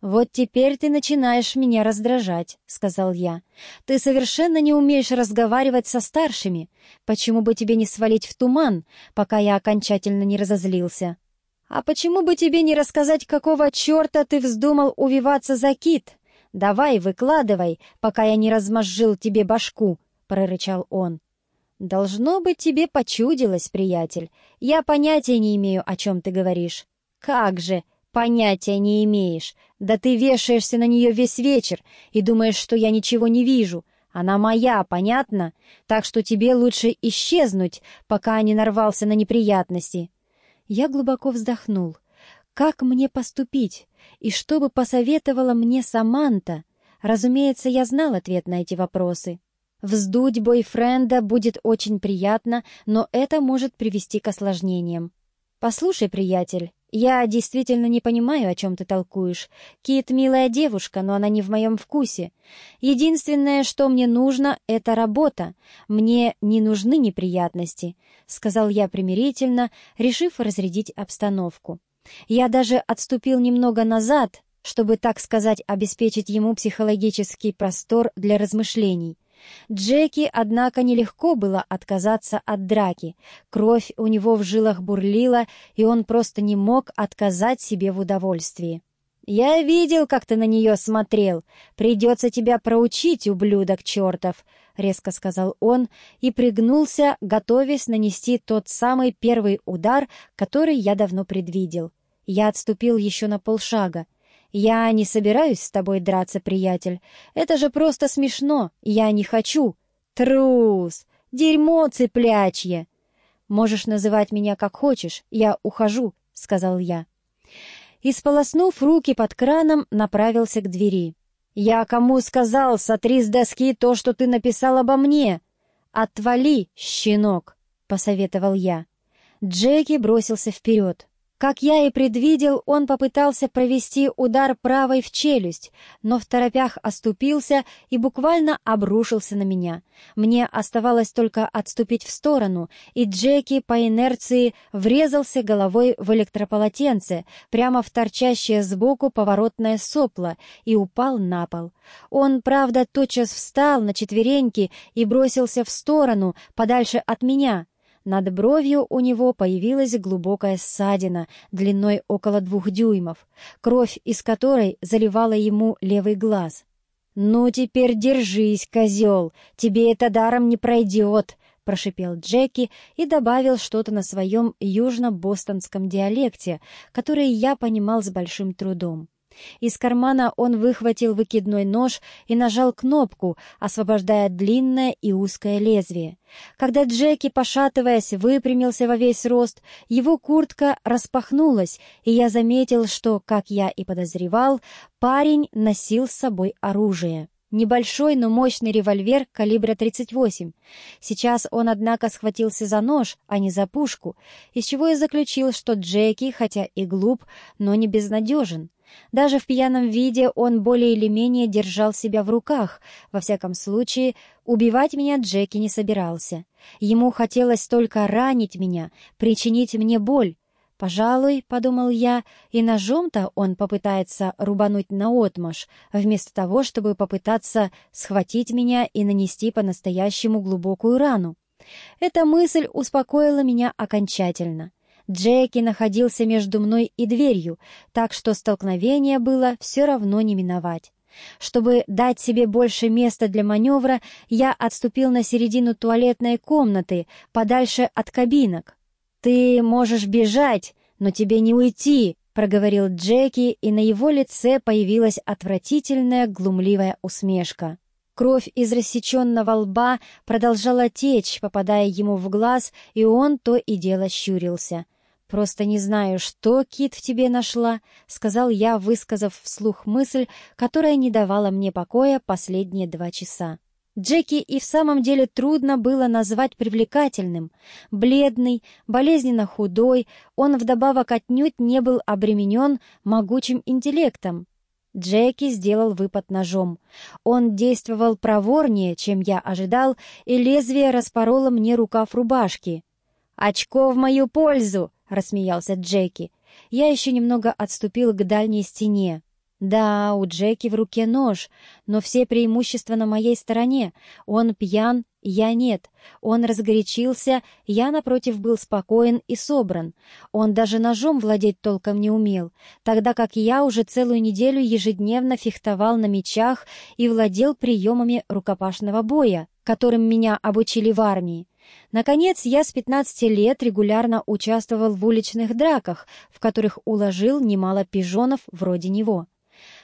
«Вот теперь ты начинаешь меня раздражать», — сказал я. «Ты совершенно не умеешь разговаривать со старшими. Почему бы тебе не свалить в туман, пока я окончательно не разозлился?» «А почему бы тебе не рассказать, какого черта ты вздумал увиваться за кит? Давай, выкладывай, пока я не размозжил тебе башку», — прорычал он. «Должно быть, тебе почудилось, приятель. Я понятия не имею, о чем ты говоришь». «Как же!» «Понятия не имеешь. Да ты вешаешься на нее весь вечер и думаешь, что я ничего не вижу. Она моя, понятно? Так что тебе лучше исчезнуть, пока не нарвался на неприятности». Я глубоко вздохнул. «Как мне поступить? И что бы посоветовала мне Саманта?» Разумеется, я знал ответ на эти вопросы. Вздуть бойфренда будет очень приятно, но это может привести к осложнениям. «Послушай, приятель, «Я действительно не понимаю, о чем ты толкуешь. Кит — милая девушка, но она не в моем вкусе. Единственное, что мне нужно, — это работа. Мне не нужны неприятности», — сказал я примирительно, решив разрядить обстановку. Я даже отступил немного назад, чтобы, так сказать, обеспечить ему психологический простор для размышлений. Джеки, однако, нелегко было отказаться от драки. Кровь у него в жилах бурлила, и он просто не мог отказать себе в удовольствии. «Я видел, как ты на нее смотрел. Придется тебя проучить, ублюдок чертов», — резко сказал он и пригнулся, готовясь нанести тот самый первый удар, который я давно предвидел. Я отступил еще на полшага. «Я не собираюсь с тобой драться, приятель. Это же просто смешно. Я не хочу. Трус! Дерьмо цыплячье!» «Можешь называть меня как хочешь. Я ухожу», — сказал я. И, сполоснув руки под краном, направился к двери. «Я кому сказал, сотри с доски то, что ты написал обо мне?» «Отвали, щенок!» — посоветовал я. Джеки бросился вперед. Как я и предвидел, он попытался провести удар правой в челюсть, но в торопях оступился и буквально обрушился на меня. Мне оставалось только отступить в сторону, и Джеки по инерции врезался головой в электрополотенце, прямо в торчащее сбоку поворотное сопло, и упал на пол. Он, правда, тотчас встал на четвереньки и бросился в сторону, подальше от меня — над бровью у него появилась глубокая ссадина длиной около двух дюймов, кровь из которой заливала ему левый глаз. «Ну теперь держись, козел, тебе это даром не пройдет!» — прошипел Джеки и добавил что-то на своем южно-бостонском диалекте, который я понимал с большим трудом. Из кармана он выхватил выкидной нож и нажал кнопку, освобождая длинное и узкое лезвие. Когда Джеки, пошатываясь, выпрямился во весь рост, его куртка распахнулась, и я заметил, что, как я и подозревал, парень носил с собой оружие. Небольшой, но мощный револьвер калибра 38. Сейчас он, однако, схватился за нож, а не за пушку, из чего я заключил, что Джеки, хотя и глуп, но не безнадежен. Даже в пьяном виде он более или менее держал себя в руках. Во всяком случае, убивать меня Джеки не собирался. Ему хотелось только ранить меня, причинить мне боль. «Пожалуй, — подумал я, — и ножом-то он попытается рубануть наотмашь, вместо того, чтобы попытаться схватить меня и нанести по-настоящему глубокую рану. Эта мысль успокоила меня окончательно. Джеки находился между мной и дверью, так что столкновение было все равно не миновать. Чтобы дать себе больше места для маневра, я отступил на середину туалетной комнаты, подальше от кабинок. «Ты можешь бежать, но тебе не уйти», — проговорил Джеки, и на его лице появилась отвратительная глумливая усмешка. Кровь из рассеченного лба продолжала течь, попадая ему в глаз, и он то и дело щурился — «Просто не знаю, что Кит в тебе нашла», — сказал я, высказав вслух мысль, которая не давала мне покоя последние два часа. Джеки и в самом деле трудно было назвать привлекательным. Бледный, болезненно худой, он вдобавок отнюдь не был обременен могучим интеллектом. Джеки сделал выпад ножом. Он действовал проворнее, чем я ожидал, и лезвие распороло мне рукав рубашки. «Очко в мою пользу!» — рассмеялся Джеки. Я еще немного отступил к дальней стене. Да, у Джеки в руке нож, но все преимущества на моей стороне. Он пьян, я нет. Он разгорячился, я, напротив, был спокоен и собран. Он даже ножом владеть толком не умел, тогда как я уже целую неделю ежедневно фехтовал на мечах и владел приемами рукопашного боя, которым меня обучили в армии. Наконец, я с 15 лет регулярно участвовал в уличных драках, в которых уложил немало пижонов вроде него.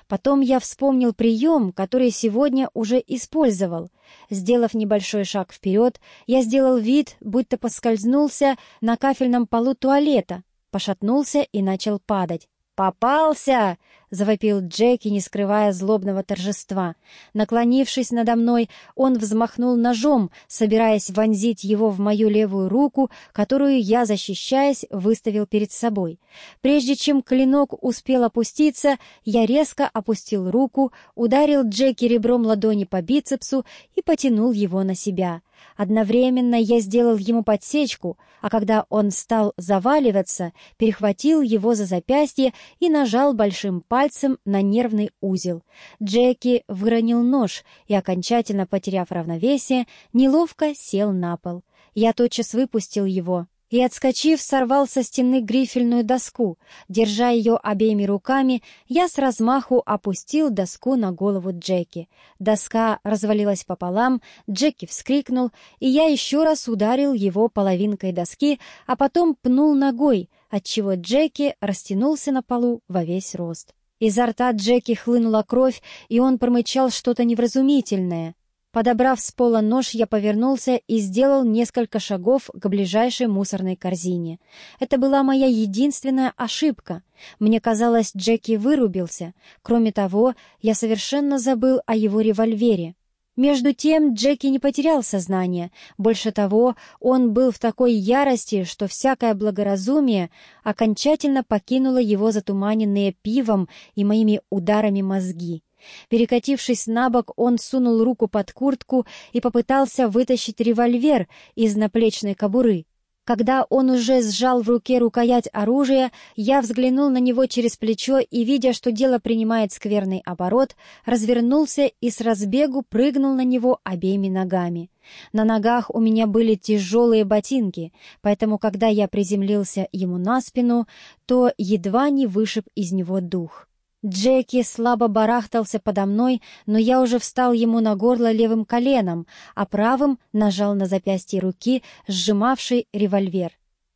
Потом я вспомнил прием, который сегодня уже использовал. Сделав небольшой шаг вперед, я сделал вид, будто поскользнулся на кафельном полу туалета, пошатнулся и начал падать. «Попался!» — завопил Джеки, не скрывая злобного торжества. Наклонившись надо мной, он взмахнул ножом, собираясь вонзить его в мою левую руку, которую я, защищаясь, выставил перед собой. Прежде чем клинок успел опуститься, я резко опустил руку, ударил Джеки ребром ладони по бицепсу и потянул его на себя. Одновременно я сделал ему подсечку, а когда он стал заваливаться, перехватил его за запястье и нажал большим пальцем на нервный узел. Джеки выронил нож и, окончательно потеряв равновесие, неловко сел на пол. Я тотчас выпустил его, и, отскочив, сорвал со стены грифельную доску. Держа ее обеими руками, я с размаху опустил доску на голову Джеки. Доска развалилась пополам, Джеки вскрикнул, и я еще раз ударил его половинкой доски, а потом пнул ногой, отчего Джеки растянулся на полу во весь рост. Изо рта Джеки хлынула кровь, и он промычал что-то невразумительное. Подобрав с пола нож, я повернулся и сделал несколько шагов к ближайшей мусорной корзине. Это была моя единственная ошибка. Мне казалось, Джеки вырубился. Кроме того, я совершенно забыл о его револьвере. Между тем Джеки не потерял сознание. Больше того, он был в такой ярости, что всякое благоразумие окончательно покинуло его затуманенные пивом и моими ударами мозги. Перекатившись на бок, он сунул руку под куртку и попытался вытащить револьвер из наплечной кобуры. Когда он уже сжал в руке рукоять оружия, я взглянул на него через плечо и, видя, что дело принимает скверный оборот, развернулся и с разбегу прыгнул на него обеими ногами. На ногах у меня были тяжелые ботинки, поэтому, когда я приземлился ему на спину, то едва не вышиб из него дух. Джеки слабо барахтался подо мной, но я уже встал ему на горло левым коленом, а правым нажал на запястье руки, сжимавший револьвер.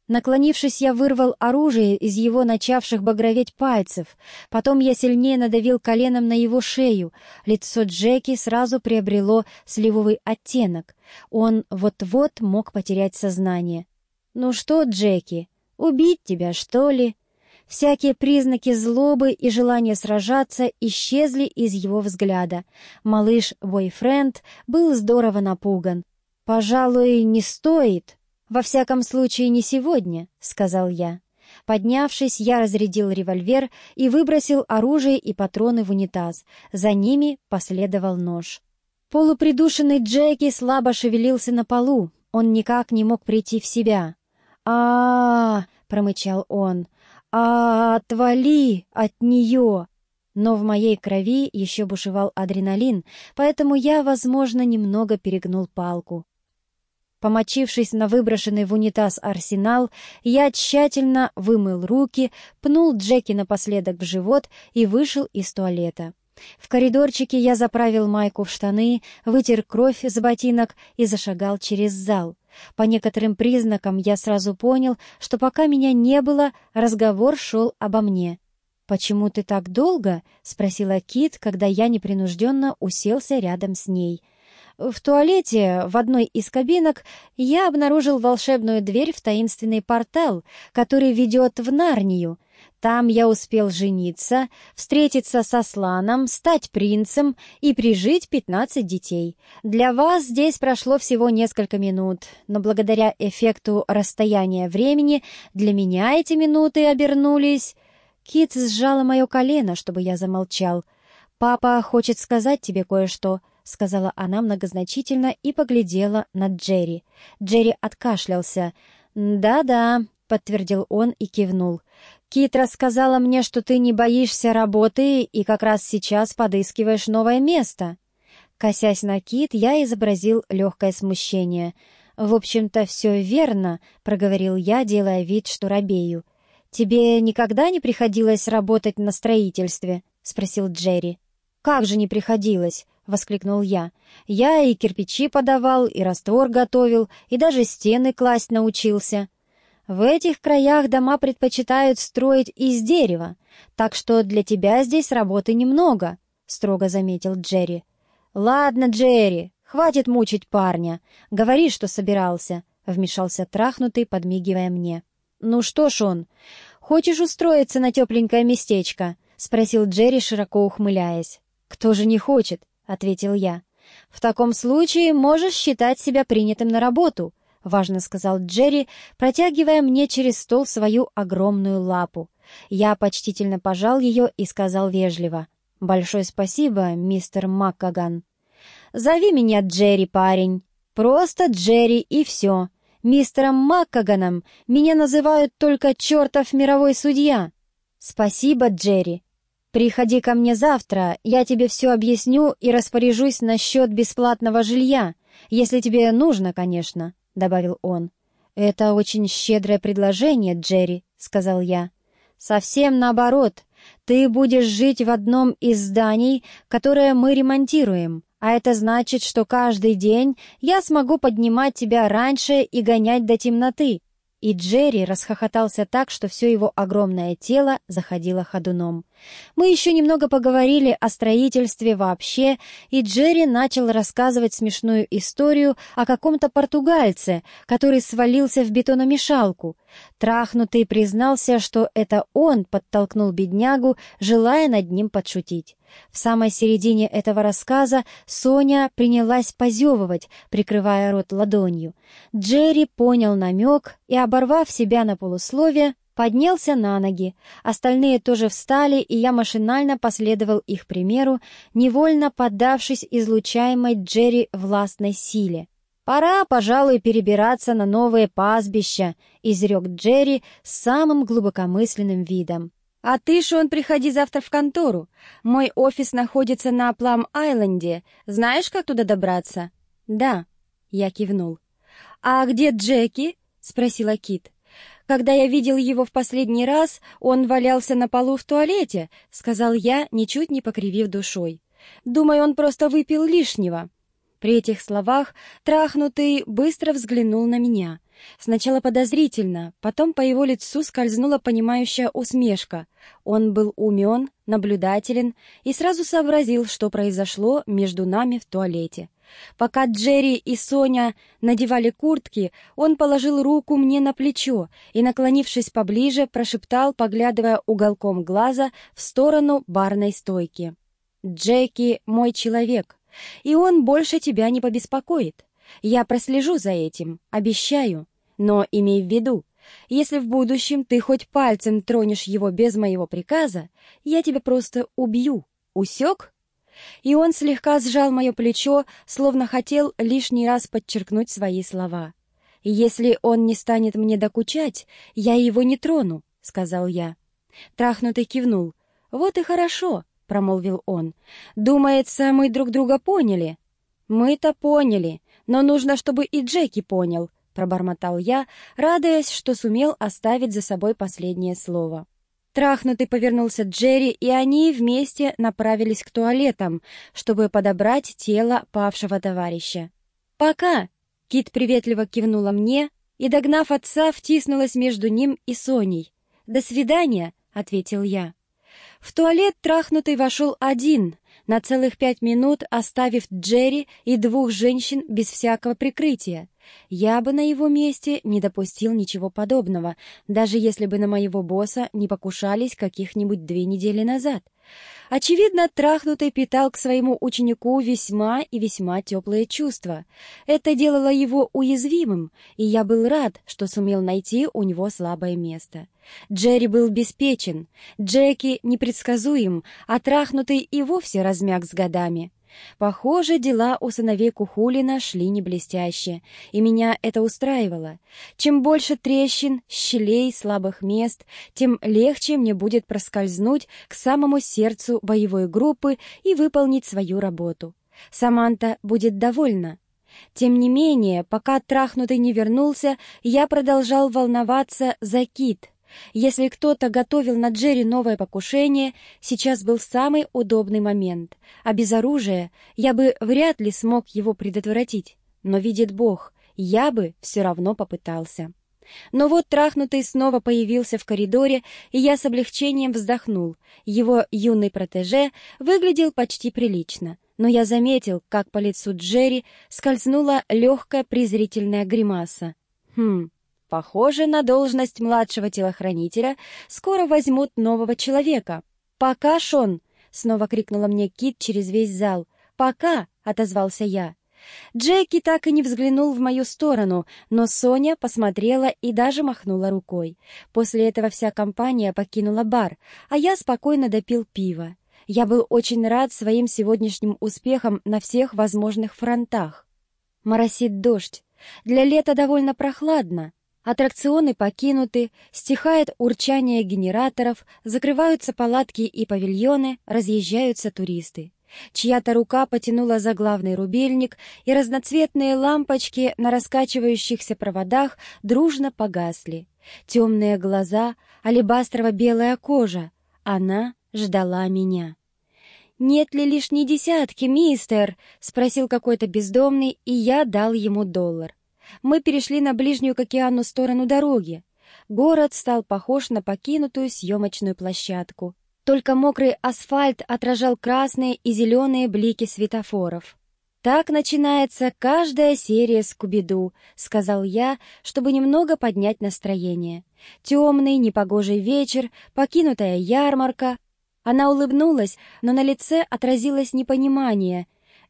Наклонившись, я вырвал оружие из его начавших багроветь пальцев. Потом я сильнее надавил коленом на его шею. Лицо Джеки сразу приобрело сливовый оттенок. Он вот-вот мог потерять сознание. «Ну что, Джеки, убить тебя, что ли?» Всякие признаки злобы и желания сражаться исчезли из его взгляда. Малыш-бойфренд был здорово напуган. «Пожалуй, не стоит. Во всяком случае, не сегодня», — сказал я. Поднявшись, я разрядил револьвер и выбросил оружие и патроны в унитаз. За ними последовал нож. Полупридушенный Джеки слабо шевелился на полу. Он никак не мог прийти в себя. а, промычал он а отвали от нее!» Но в моей крови еще бушевал адреналин, поэтому я, возможно, немного перегнул палку. Помочившись на выброшенный в унитаз арсенал, я тщательно вымыл руки, пнул Джеки напоследок в живот и вышел из туалета. В коридорчике я заправил майку в штаны, вытер кровь с ботинок и зашагал через зал. По некоторым признакам я сразу понял, что пока меня не было, разговор шел обо мне. «Почему ты так долго?» — спросила Кит, когда я непринужденно уселся рядом с ней. В туалете в одной из кабинок я обнаружил волшебную дверь в таинственный портал, который ведет в Нарнию — там я успел жениться, встретиться со Сланом, стать принцем и прижить пятнадцать детей. Для вас здесь прошло всего несколько минут, но благодаря эффекту расстояния времени для меня эти минуты обернулись... Кит сжала мое колено, чтобы я замолчал. «Папа хочет сказать тебе кое-что», — сказала она многозначительно и поглядела на Джерри. Джерри откашлялся. «Да-да, подтвердил он и кивнул. «Кит рассказала мне, что ты не боишься работы и как раз сейчас подыскиваешь новое место». Косясь на Кит, я изобразил легкое смущение. «В общем-то, все верно», — проговорил я, делая вид, что робею. «Тебе никогда не приходилось работать на строительстве?» — спросил Джерри. «Как же не приходилось?» — воскликнул я. «Я и кирпичи подавал, и раствор готовил, и даже стены класть научился». В этих краях дома предпочитают строить из дерева, так что для тебя здесь работы немного», — строго заметил Джерри. «Ладно, Джерри, хватит мучить парня. Говори, что собирался», — вмешался трахнутый, подмигивая мне. «Ну что ж он, хочешь устроиться на тепленькое местечко?» — спросил Джерри, широко ухмыляясь. «Кто же не хочет?» — ответил я. «В таком случае можешь считать себя принятым на работу», — важно сказал Джерри, протягивая мне через стол свою огромную лапу. Я почтительно пожал ее и сказал вежливо. «Большое спасибо, мистер Маккаган». «Зови меня Джерри, парень. Просто Джерри и все. Мистером Маккаганом меня называют только чертов мировой судья». «Спасибо, Джерри. Приходи ко мне завтра, я тебе все объясню и распоряжусь насчет бесплатного жилья, если тебе нужно, конечно». — добавил он. «Это очень щедрое предложение, Джерри», — сказал я. «Совсем наоборот. Ты будешь жить в одном из зданий, которое мы ремонтируем, а это значит, что каждый день я смогу поднимать тебя раньше и гонять до темноты, и Джерри расхохотался так, что все его огромное тело заходило ходуном. Мы еще немного поговорили о строительстве вообще, и Джерри начал рассказывать смешную историю о каком-то португальце, который свалился в бетономешалку. Трахнутый признался, что это он подтолкнул беднягу, желая над ним подшутить. В самой середине этого рассказа Соня принялась позевывать, прикрывая рот ладонью. Джерри понял намек и, оборвав себя на полусловие, поднялся на ноги. Остальные тоже встали, и я машинально последовал их примеру, невольно поддавшись излучаемой Джерри властной силе. «Пора, пожалуй, перебираться на новые пастбища», — изрек Джерри с самым глубокомысленным видом. «А ты, Шон, приходи завтра в контору. Мой офис находится на Плам-Айленде. Знаешь, как туда добраться?» «Да», — я кивнул. «А где Джеки?» — спросила Кит. «Когда я видел его в последний раз, он валялся на полу в туалете», — сказал я, ничуть не покривив душой. «Думаю, он просто выпил лишнего». При этих словах трахнутый быстро взглянул на меня — Сначала подозрительно, потом по его лицу скользнула понимающая усмешка. Он был умен, наблюдателен и сразу сообразил, что произошло между нами в туалете. Пока Джерри и Соня надевали куртки, он положил руку мне на плечо и, наклонившись поближе, прошептал, поглядывая уголком глаза в сторону барной стойки. «Джеки — мой человек, и он больше тебя не побеспокоит. Я прослежу за этим, обещаю. Но имей в виду, если в будущем ты хоть пальцем тронешь его без моего приказа, я тебя просто убью. Усек?» И он слегка сжал мое плечо, словно хотел лишний раз подчеркнуть свои слова. «Если он не станет мне докучать, я его не трону», — сказал я. Трахнутый кивнул. «Вот и хорошо», — промолвил он. «Думается, мы друг друга поняли». «Мы-то поняли, но нужно, чтобы и Джеки понял», — пробормотал я, радуясь, что сумел оставить за собой последнее слово. Трахнутый повернулся Джерри, и они вместе направились к туалетам, чтобы подобрать тело павшего товарища. «Пока!» — Кит приветливо кивнула мне и, догнав отца, втиснулась между ним и Соней. «До свидания!» — ответил я. В туалет трахнутый вошел один, на целых пять минут оставив Джерри и двух женщин без всякого прикрытия. Я бы на его месте не допустил ничего подобного, даже если бы на моего босса не покушались каких-нибудь две недели назад. Очевидно, трахнутый питал к своему ученику весьма и весьма теплые чувства. Это делало его уязвимым, и я был рад, что сумел найти у него слабое место. Джерри был беспечен, Джеки непредсказуем, а трахнутый и вовсе размяк с годами. Похоже, дела у сыновей Кухулина шли не блестяще, и меня это устраивало. Чем больше трещин, щелей, слабых мест, тем легче мне будет проскользнуть к самому сердцу боевой группы и выполнить свою работу. Саманта будет довольна. Тем не менее, пока трахнутый не вернулся, я продолжал волноваться за Кит. Если кто-то готовил на Джерри новое покушение, сейчас был самый удобный момент, а без оружия я бы вряд ли смог его предотвратить. Но, видит Бог, я бы все равно попытался. Но вот трахнутый снова появился в коридоре, и я с облегчением вздохнул. Его юный протеже выглядел почти прилично, но я заметил, как по лицу Джерри скользнула легкая презрительная гримаса. Хм, Похоже, на должность младшего телохранителя скоро возьмут нового человека. «Пока, Шон!» — снова крикнула мне Кит через весь зал. «Пока!» — отозвался я. Джеки так и не взглянул в мою сторону, но Соня посмотрела и даже махнула рукой. После этого вся компания покинула бар, а я спокойно допил пиво. Я был очень рад своим сегодняшним успехам на всех возможных фронтах. Моросит дождь. Для лета довольно прохладно. Аттракционы покинуты, стихает урчание генераторов, закрываются палатки и павильоны, разъезжаются туристы. Чья-то рука потянула за главный рубильник, и разноцветные лампочки на раскачивающихся проводах дружно погасли. Темные глаза, алебастрово-белая кожа. Она ждала меня. «Нет ли лишней десятки, мистер?» — спросил какой-то бездомный, и я дал ему доллар мы перешли на ближнюю к океану сторону дороги. Город стал похож на покинутую съемочную площадку. Только мокрый асфальт отражал красные и зеленые блики светофоров. «Так начинается каждая серия Скуби-Ду», — сказал я, чтобы немного поднять настроение. Темный, непогожий вечер, покинутая ярмарка. Она улыбнулась, но на лице отразилось непонимание.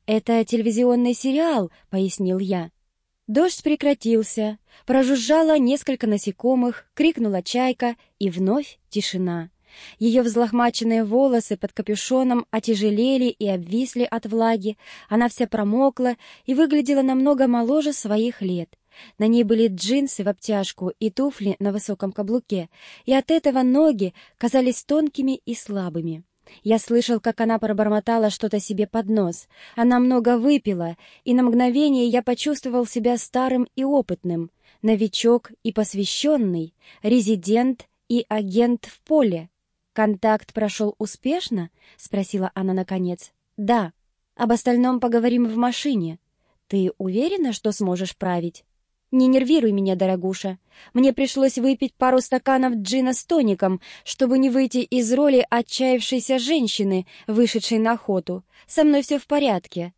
«Это телевизионный сериал», — пояснил я. Дождь прекратился, прожужжало несколько насекомых, крикнула чайка, и вновь тишина. Ее взлохмаченные волосы под капюшоном отяжелели и обвисли от влаги, она вся промокла и выглядела намного моложе своих лет. На ней были джинсы в обтяжку и туфли на высоком каблуке, и от этого ноги казались тонкими и слабыми. Я слышал, как она пробормотала что-то себе под нос. Она много выпила, и на мгновение я почувствовал себя старым и опытным, новичок и посвященный, резидент и агент в поле. «Контакт прошел успешно?» — спросила она наконец. «Да. Об остальном поговорим в машине. Ты уверена, что сможешь править?» «Не нервируй меня, дорогуша. Мне пришлось выпить пару стаканов джина с тоником, чтобы не выйти из роли отчаявшейся женщины, вышедшей на охоту. Со мной все в порядке».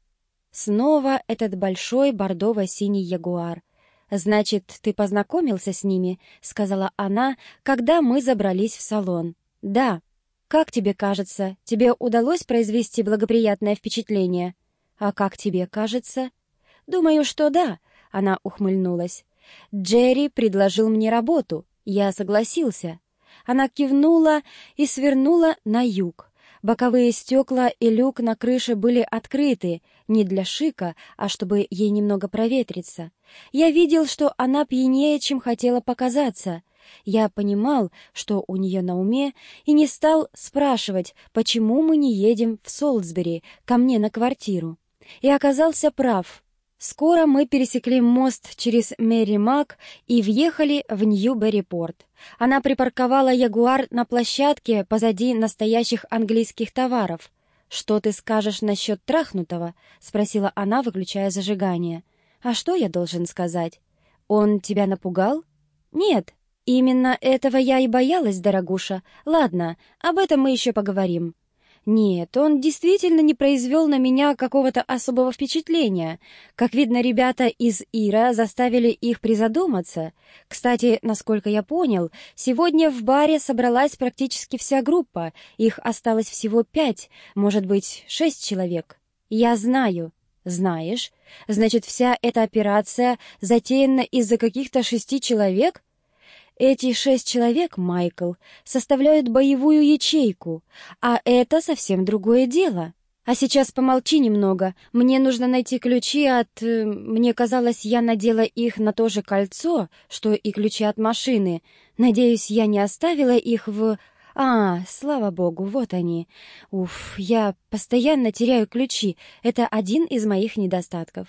Снова этот большой бордово-синий ягуар. «Значит, ты познакомился с ними?» — сказала она, когда мы забрались в салон. «Да. Как тебе кажется, тебе удалось произвести благоприятное впечатление?» «А как тебе кажется?» «Думаю, что да», она ухмыльнулась. «Джерри предложил мне работу. Я согласился». Она кивнула и свернула на юг. Боковые стекла и люк на крыше были открыты, не для шика, а чтобы ей немного проветриться. Я видел, что она пьянее, чем хотела показаться. Я понимал, что у нее на уме, и не стал спрашивать, почему мы не едем в Солсбери, ко мне на квартиру. И оказался прав. Скоро мы пересекли мост через Мэри Мак и въехали в Нью-Берри-порт. Она припарковала Ягуар на площадке позади настоящих английских товаров. «Что ты скажешь насчет трахнутого?» — спросила она, выключая зажигание. «А что я должен сказать? Он тебя напугал?» «Нет, именно этого я и боялась, дорогуша. Ладно, об этом мы еще поговорим. Нет, он действительно не произвел на меня какого-то особого впечатления. Как видно, ребята из Ира заставили их призадуматься. Кстати, насколько я понял, сегодня в баре собралась практически вся группа. Их осталось всего пять, может быть, шесть человек. Я знаю. Знаешь? Значит, вся эта операция затеяна из-за каких-то шести человек? Эти шесть человек, Майкл, составляют боевую ячейку, а это совсем другое дело. А сейчас помолчи немного. Мне нужно найти ключи от... Э, мне казалось, я надела их на то же кольцо, что и ключи от машины. Надеюсь, я не оставила их в... А, слава богу, вот они. Уф, я постоянно теряю ключи. Это один из моих недостатков.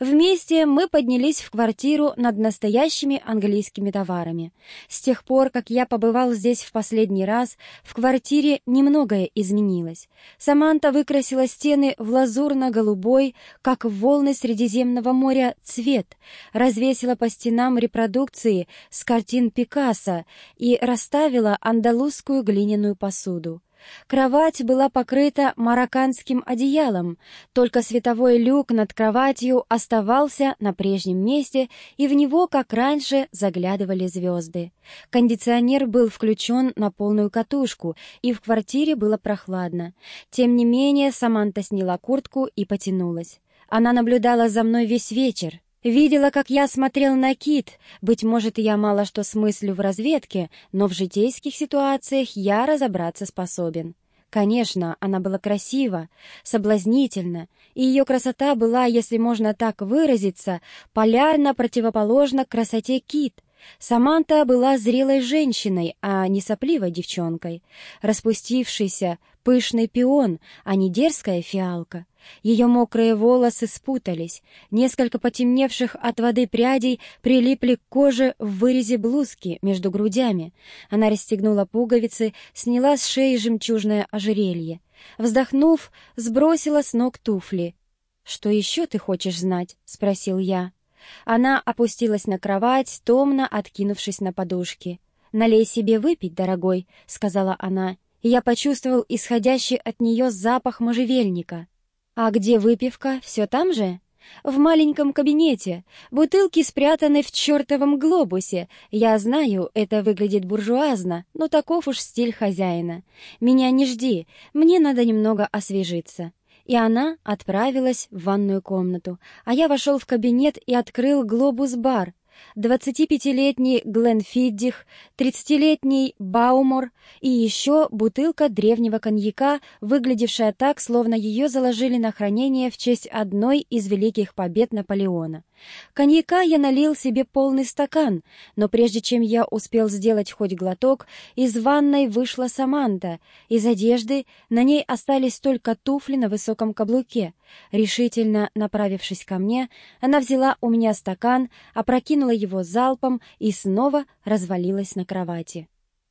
Вместе мы поднялись в квартиру над настоящими английскими товарами. С тех пор, как я побывал здесь в последний раз, в квартире немногое изменилось. Саманта выкрасила стены в лазурно-голубой, как волны Средиземного моря, цвет, развесила по стенам репродукции с картин Пикассо и расставила андалузскую глиняную посуду. Кровать была покрыта марокканским одеялом, только световой люк над кроватью оставался на прежнем месте, и в него, как раньше, заглядывали звезды. Кондиционер был включен на полную катушку, и в квартире было прохладно. Тем не менее, Саманта сняла куртку и потянулась. Она наблюдала за мной весь вечер, Видела, как я смотрел на кит. Быть может, я мало что смыслю в разведке, но в житейских ситуациях я разобраться способен. Конечно, она была красива, соблазнительна, и ее красота была, если можно так выразиться, полярно противоположна красоте кит. Саманта была зрелой женщиной, а не сопливой девчонкой. Распустившийся, пышный пион, а не дерзкая фиалка. Ее мокрые волосы спутались, несколько потемневших от воды прядей прилипли к коже в вырезе блузки между грудями. Она расстегнула пуговицы, сняла с шеи жемчужное ожерелье. Вздохнув, сбросила с ног туфли. «Что еще ты хочешь знать?» — спросил я. Она опустилась на кровать, томно откинувшись на подушки. «Налей себе выпить, дорогой», — сказала она, и я почувствовал исходящий от нее запах можжевельника. «А где выпивка? Все там же?» «В маленьком кабинете. Бутылки спрятаны в чертовом глобусе. Я знаю, это выглядит буржуазно, но таков уж стиль хозяина. Меня не жди, мне надо немного освежиться». И она отправилась в ванную комнату, а я вошел в кабинет и открыл глобус-бар, 25-летний Гленфиддих, 30-летний Баумор и еще бутылка древнего коньяка, выглядевшая так, словно ее заложили на хранение в честь одной из великих побед Наполеона. Коньяка я налил себе полный стакан, но прежде чем я успел сделать хоть глоток, из ванной вышла Саманта. Из одежды на ней остались только туфли на высоком каблуке. Решительно направившись ко мне, она взяла у меня стакан, опрокинула его залпом и снова развалилась на кровати.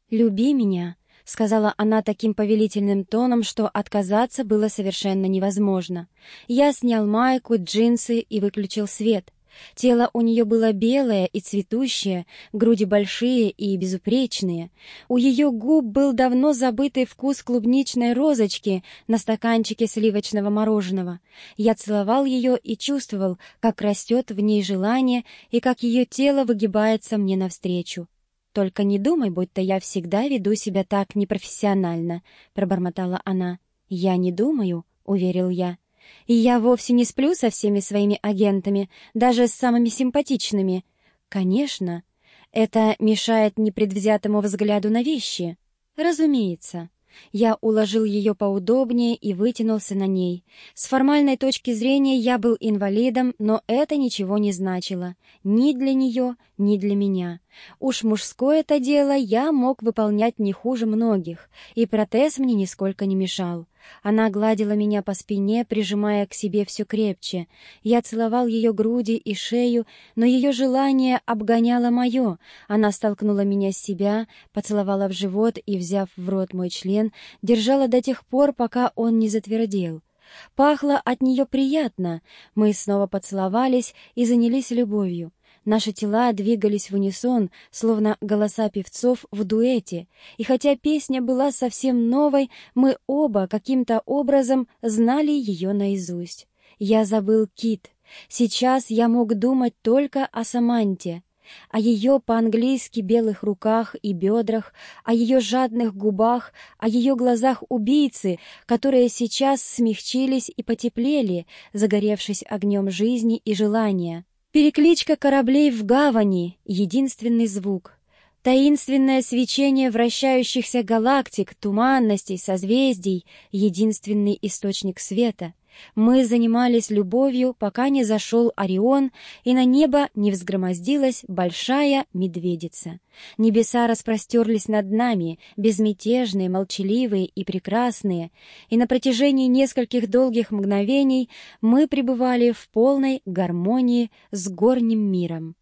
«Люби меня», — сказала она таким повелительным тоном, что отказаться было совершенно невозможно. Я снял майку, джинсы и выключил свет. Тело у нее было белое и цветущее, груди большие и безупречные. У ее губ был давно забытый вкус клубничной розочки на стаканчике сливочного мороженого. Я целовал ее и чувствовал, как растет в ней желание и как ее тело выгибается мне навстречу. «Только не думай, будто я всегда веду себя так непрофессионально», — пробормотала она. «Я не думаю», — уверил я. И я вовсе не сплю со всеми своими агентами, даже с самыми симпатичными. Конечно, это мешает непредвзятому взгляду на вещи. Разумеется. Я уложил ее поудобнее и вытянулся на ней. С формальной точки зрения я был инвалидом, но это ничего не значило. Ни для нее, ни для меня. Уж мужское это дело я мог выполнять не хуже многих, и протез мне нисколько не мешал. Она гладила меня по спине, прижимая к себе все крепче. Я целовал ее груди и шею, но ее желание обгоняло мое. Она столкнула меня с себя, поцеловала в живот и, взяв в рот мой член, держала до тех пор, пока он не затвердел. Пахло от нее приятно. Мы снова поцеловались и занялись любовью. Наши тела двигались в унисон, словно голоса певцов в дуэте, и хотя песня была совсем новой, мы оба каким-то образом знали ее наизусть. Я забыл Кит. Сейчас я мог думать только о Саманте, о ее по-английски белых руках и бедрах, о ее жадных губах, о ее глазах убийцы, которые сейчас смягчились и потеплели, загоревшись огнем жизни и желания. Перекличка кораблей в гавани — единственный звук. Таинственное свечение вращающихся галактик, туманностей, созвездий — единственный источник света. Мы занимались любовью, пока не зашел Орион, и на небо не взгромоздилась большая медведица. Небеса распростерлись над нами, безмятежные, молчаливые и прекрасные, и на протяжении нескольких долгих мгновений мы пребывали в полной гармонии с горним миром.